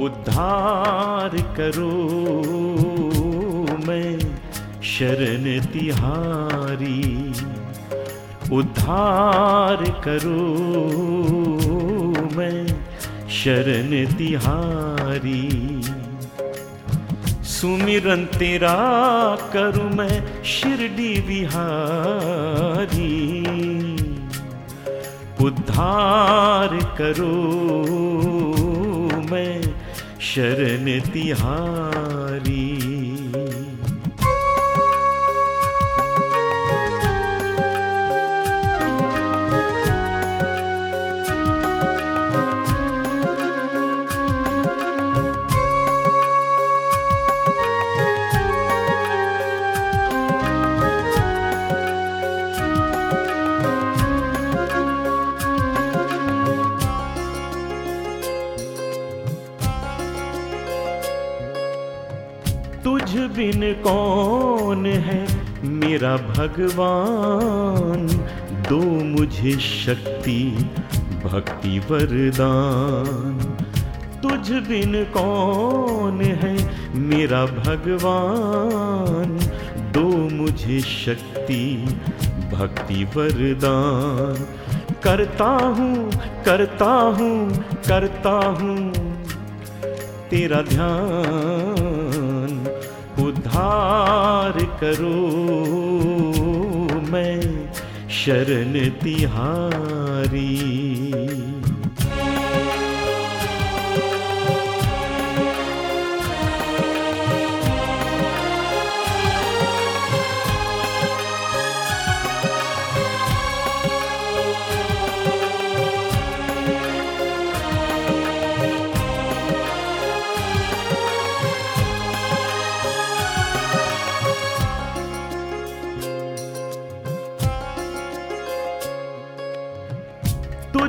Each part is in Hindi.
उद्धार करो मैं शरण तिहारी। उद्धार करो मैं शरण तिहारी। सुमिरन तेरा करूँ मैं शिरडी बिहारी उद्धार करो शरण तिहारी। तुझ बिन कौन है? मेरा भगवान, दो मुझे शक्ति, भक्ति वरदान। तुझ बिन कौन है? मेरा भगवान, दो मुझे शक्ति, भक्ति वरदान। करता हूँ करता हूँ करता हूँ, तेरा ध्यान उद्धार करो मैं शरण तिहारी।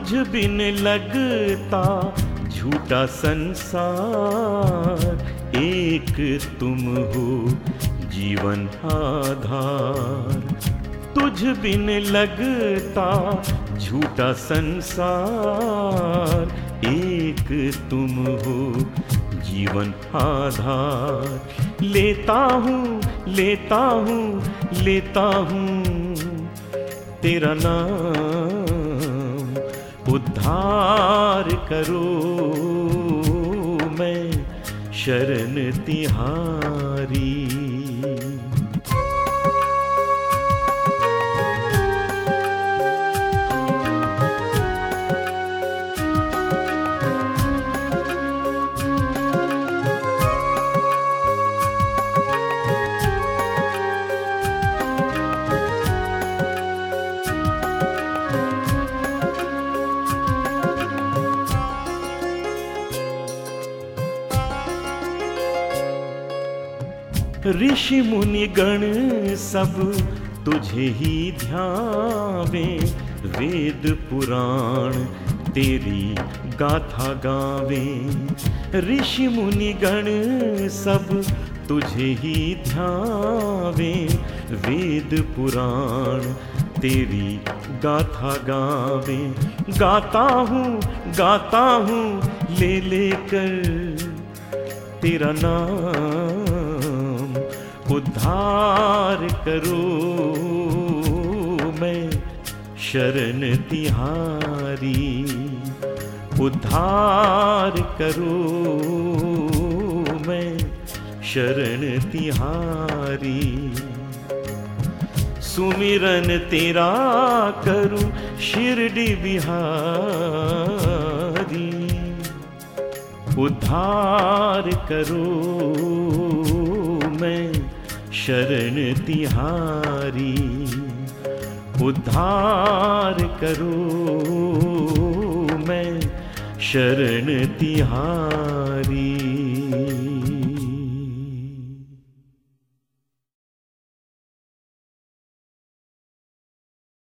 तुझ बिन लगता झूठा संसार, एक तुम हो जीवन आधार। तुझ बिन लगता झूठा संसार, एक तुम हो जीवन आधार। लेता हूँ लेता हूँ लेता हूँ तेरा नाम। उद्धार करो मैं शरण तिहारी। ऋषि मुनि गण सब तुझे ही ध्यावे वेद पुराण तेरी गाथा गावे। ऋषि मुनि गण सब तुझे ही ध्यावे वेद पुराण तेरी गाथा गावे। गाता हूँ गाता हूँ, ले लेकर तेरा नाम उद्धार करो मैं शरण तिहारी। उद्धार करो मैं शरण तिहारी। सुमिरन तेरा करूँ शिरडी बिहारी। उद्धार करो मैं शरण तिहारी उधार करो। मैं शरण तिहारी।